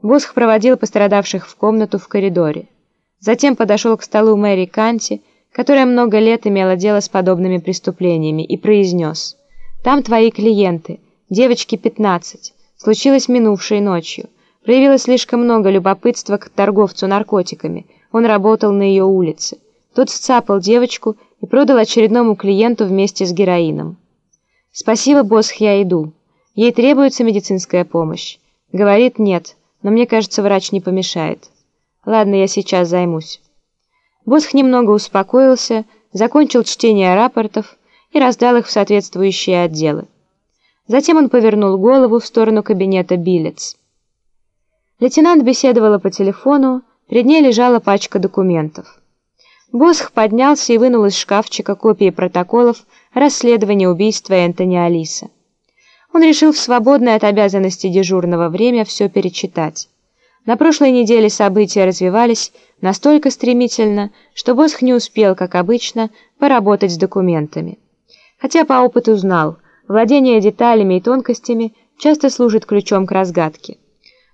Босх проводил пострадавших в комнату в коридоре. Затем подошел к столу Мэри Канти, которая много лет имела дело с подобными преступлениями, и произнес «Там твои клиенты, девочки 15, случилось минувшей ночью. Проявилось слишком много любопытства к торговцу наркотиками, он работал на ее улице. Тот сцапал девочку и продал очередному клиенту вместе с героином. «Спасибо, босс, я иду. Ей требуется медицинская помощь». Говорит «нет», но мне кажется, врач не помешает. Ладно, я сейчас займусь. Босх немного успокоился, закончил чтение рапортов и раздал их в соответствующие отделы. Затем он повернул голову в сторону кабинета Билец. Лейтенант беседовала по телефону, перед ней лежала пачка документов. Босх поднялся и вынул из шкафчика копии протоколов расследования убийства Энтони Алиса. Он решил в свободное от обязанности дежурного время все перечитать. На прошлой неделе события развивались настолько стремительно, что Босх не успел, как обычно, поработать с документами. Хотя по опыту знал, владение деталями и тонкостями часто служит ключом к разгадке.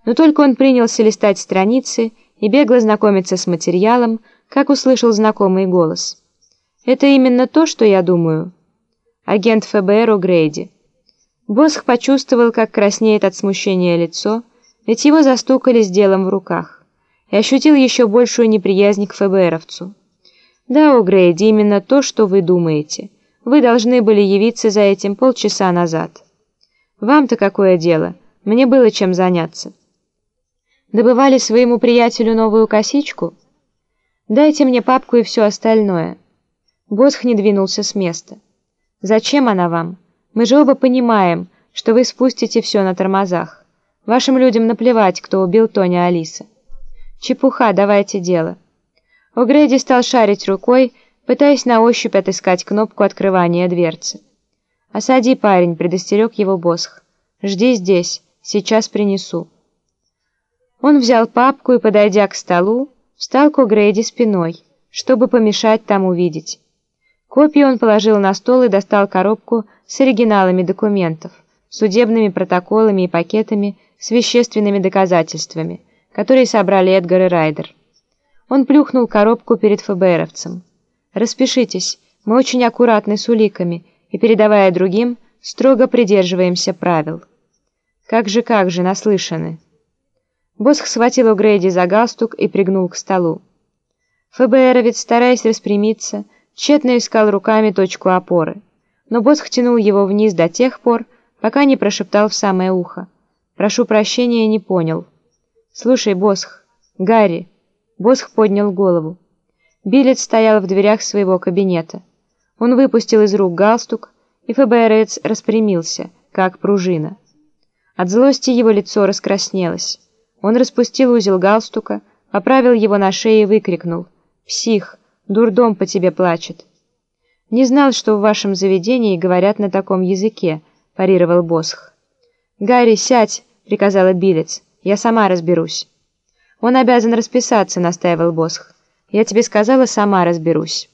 Но только он принялся листать страницы и бегло знакомиться с материалом, как услышал знакомый голос. «Это именно то, что я думаю?» Агент ФБР О'Грейди. Босх почувствовал, как краснеет от смущения лицо, ведь его застукали с делом в руках, и ощутил еще большую неприязнь к ФБРовцу. «Да, О'Грейди, именно то, что вы думаете. Вы должны были явиться за этим полчаса назад. Вам-то какое дело? Мне было чем заняться». «Добывали своему приятелю новую косичку?» «Дайте мне папку и все остальное». Босх не двинулся с места. «Зачем она вам?» Мы же оба понимаем, что вы спустите все на тормозах. Вашим людям наплевать, кто убил Тони Алиса. Чепуха, давайте дело. О'Грейди стал шарить рукой, пытаясь на ощупь отыскать кнопку открывания дверцы. «Осади, парень», — предостерег его Босх. «Жди здесь, сейчас принесу». Он взял папку и, подойдя к столу, встал к О'Грейди спиной, чтобы помешать там увидеть. Копию он положил на стол и достал коробку с оригиналами документов, судебными протоколами и пакетами с вещественными доказательствами, которые собрали Эдгар и Райдер. Он плюхнул коробку перед ФБРовцем. «Распишитесь, мы очень аккуратны с уликами и, передавая другим, строго придерживаемся правил». «Как же, как же, наслышаны». Босх схватил у Грейди за галстук и пригнул к столу. ФБРовец, стараясь распрямиться, тщетно искал руками точку опоры, но Босх тянул его вниз до тех пор, пока не прошептал в самое ухо. «Прошу прощения, не понял». «Слушай, Босх, Гарри». Босх поднял голову. Билет стоял в дверях своего кабинета. Он выпустил из рук галстук, и ФБРец распрямился, как пружина. От злости его лицо раскраснелось. Он распустил узел галстука, поправил его на шее и выкрикнул. «Псих! Дурдом по тебе плачет. Не знал, что в вашем заведении говорят на таком языке, парировал Босх. Гарри, сядь, приказала Билец. Я сама разберусь. Он обязан расписаться, настаивал Босх. Я тебе сказала, сама разберусь.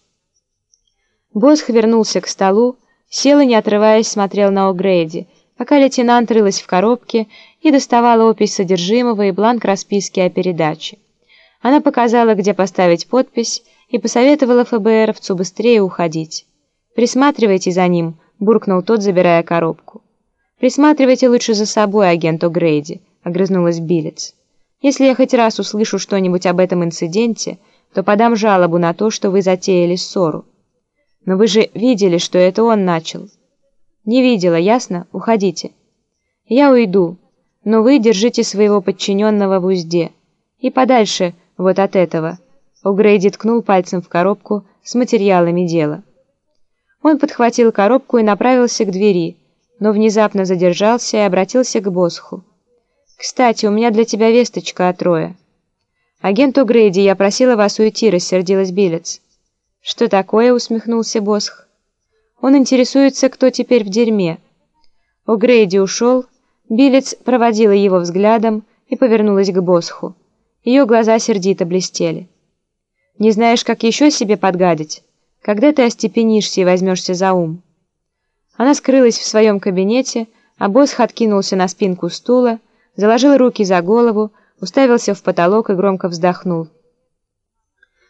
Босх вернулся к столу, сел и, не отрываясь, смотрел на О'Грейди, пока лейтенант рылась в коробке и доставала опись содержимого и бланк расписки о передаче. Она показала, где поставить подпись, и посоветовала ФБРовцу быстрее уходить. «Присматривайте за ним», — буркнул тот, забирая коробку. «Присматривайте лучше за собой, агент О'Грейди», — огрызнулась Билец. «Если я хоть раз услышу что-нибудь об этом инциденте, то подам жалобу на то, что вы затеяли ссору. Но вы же видели, что это он начал». «Не видела, ясно? Уходите». «Я уйду, но вы держите своего подчиненного в узде. И подальше вот от этого». О'Грейди ткнул пальцем в коробку с материалами дела. Он подхватил коробку и направился к двери, но внезапно задержался и обратился к Босху. «Кстати, у меня для тебя весточка от Роя». «Агент О'Грейди, я просила вас уйти», — рассердилась Билец. «Что такое?» — усмехнулся Босх. «Он интересуется, кто теперь в дерьме». О'Грейди ушел, Билец проводила его взглядом и повернулась к Босху. Ее глаза сердито блестели. Не знаешь, как еще себе подгадить? Когда ты остепенишься и возьмешься за ум?» Она скрылась в своем кабинете, а Босх откинулся на спинку стула, заложил руки за голову, уставился в потолок и громко вздохнул.